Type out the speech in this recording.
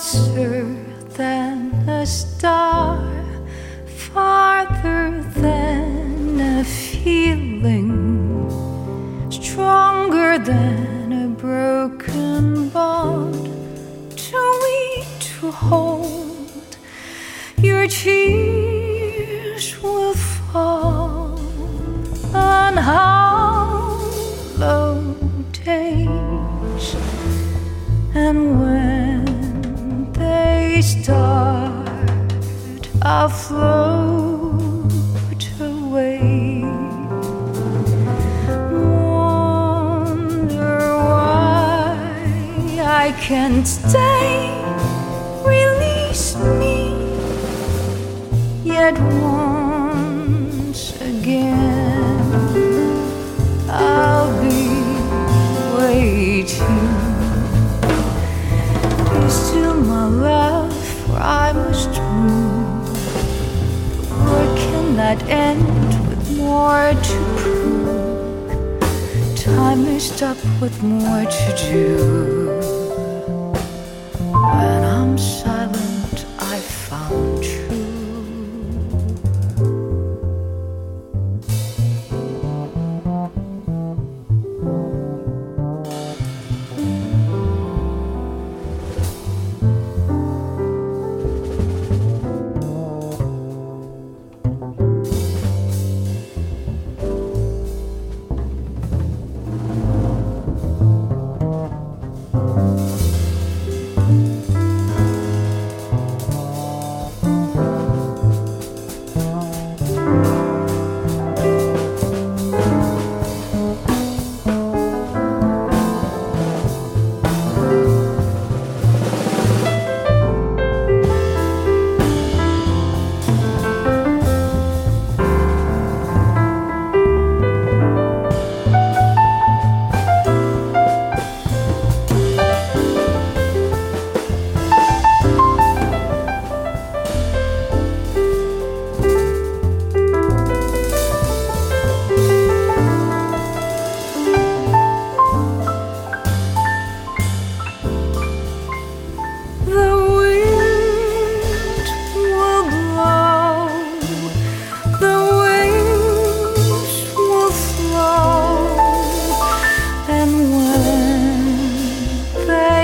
closer than a star, farther than a feeling, stronger than a broken bond. Too weak to hold, your tears I'll float away. Wonder why I can't stay. Release me yet once again. I'll be waiting. Still my love, for I must move. Cannot end with more to prove. Time is up with more to do.